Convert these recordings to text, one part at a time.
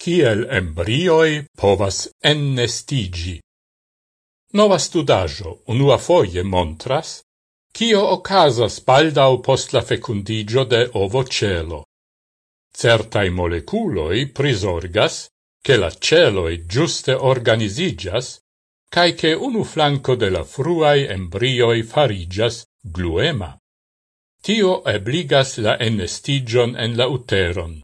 kiel embrioi povas ennestigi. Nova studajo unua foie montras, kio ocasas baldau post la fecundigio de ovo celo. Certai moleculoi prisorgas che la celoi giuste organizigas cae che unu flanco de la fruai embrioi farigas gluema. Tio ebligas la ennestigion en la uteron.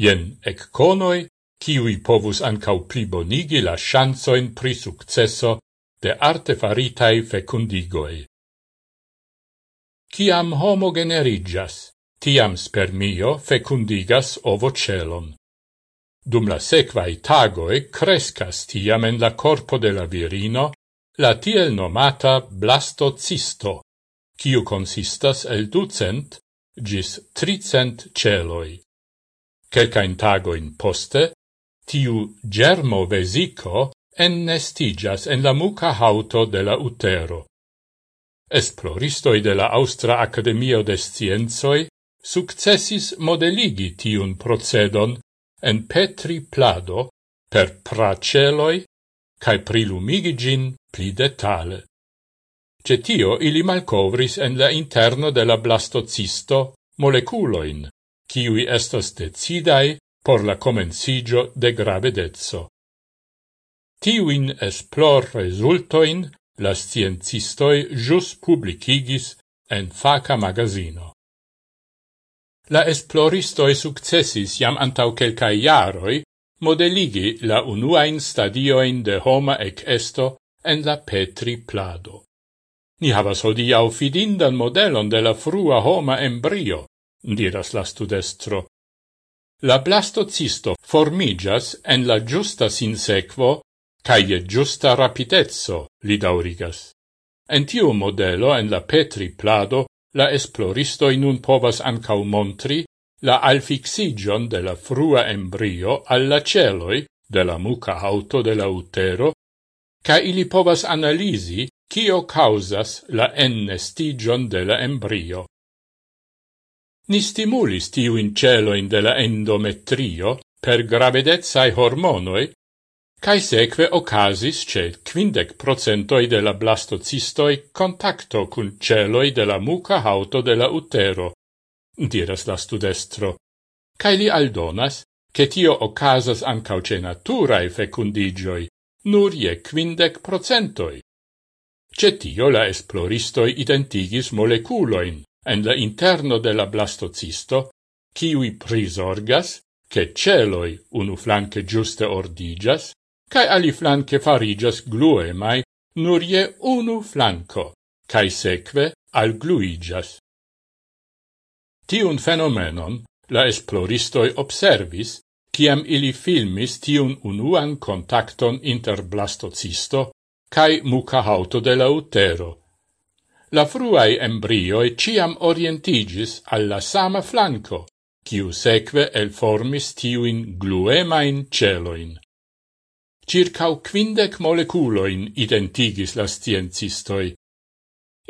Jen ecconoi, kiui povus ancau plibonigi la chansoin pri successo de artefaritai fecundigoi. Ciam homo generigas, tiam spermio fecundigas ovocelon. Dum la sequai tagoi crescas tiam en la corpo de la virino la tiel nomata blastocisto, ciu consistas el ducent gis tricent celoi. Quelcain tagoin poste, tiu germo vesico ennestigas en la muca hauto de la utero. Esploristoi de la Austra Academio de Scienzoi successis modeligi tiun procedon en petri plado per praceloi cae prilumigigin pli detale. Cetio ili malcovris en la interno de la blastocisto moleculoin, kiui estas decidai por la comencigio de gravedezzo. Tiuin esplor resultoin la sciencistoi jus publicigis en faca magazino. La esploristoi successis jam antau quelcae iaroi modeligi la unuain stadioin de homa ec esto en la petri plado. Ni havas hodiau fidindan modelon de la frua homa embrio, diras la studestro. La blastocisto formigas en la giusta sinsequo caie giusta rapidezzo, li daurigas. En tiu modelo en la Petri plado la esploristoi nun povas ancau montri la alfixigion de la frua embrio alla celoi de la muca auto de la utero, ca ili povas analisi cio causas la ennestigion de la embrio. Ni stimulis tiuin celoin de la endometrio per gravedezai hormonoi, cae seque ocasis ce quindec procentoi de la blastocistoi contacto cun celoi de la muca auto de la utero, diras la studestro, cae li aldonas che tio ocasas ancauce naturae fecundigioi, nur je quindec procentoi. Cetio la esploristoi identigis moleculoin, en la interno de la blastocisto, kiui prisorgas, che celoi unu flanque giuste ordigas, cae ali flanque farigas gluemai nur je unu flanco, cae seque al gluigas. Tiun fenomenon la esploristoi observis, ciam ili filmis tiun unuan contacton inter blastocisto cae mucahauto de la utero, la fruai embrioi ciam orientigis alla sama flanco, ciu seque elformis tiuin gluemain celoin. Circau quindec moleculoin identigis la sciencistoi.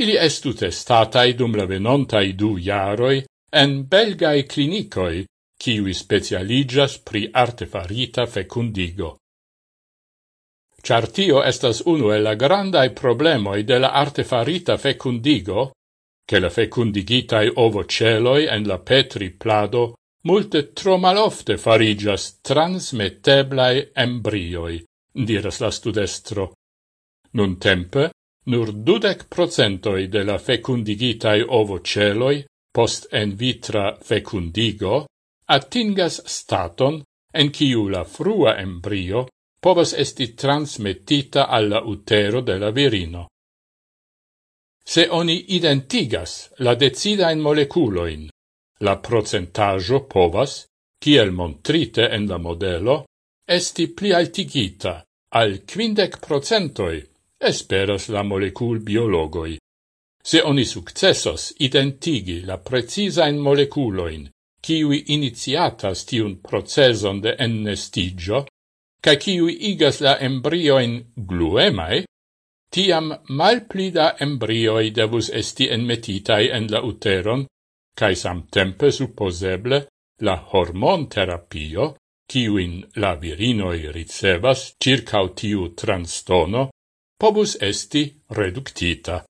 Ili estu testatai dum la venontai du jaroi en belgae clinicoi, ciui specialigas pri artefarita fecundigo char tio estas unu el la grandai problemoi de la artefarita fecundigo, che la fecundigitai ovoceloi en la petri plado multe tro malofte farigias transmetteblai embrioi, diras la studestro. Nun tempe, nur dudec procentoi de la fecundigitai ovoceloi post en vitra fecundigo attingas staton en ciu la frua embrio povas esti transmettita alla utero della virino. Se oni identigas la decida in moleculoin, la procentaggio povas, kiel montrite en la modelo, esti pli altigita al quindec procentoi, esperas la molecul biologoi. Se oni successos identigi la precisa in moleculoin, kiwi iniziatas tiun proceson de ennestigio, ca ciui igas la embrioin gluemae, tiam malplida embrioi devus esti enmetitai en la uteron, cae samtempe supposeble la hormon terapio, ciuin la virinoi ricevas circa tiu transtono, pobus esti reductita.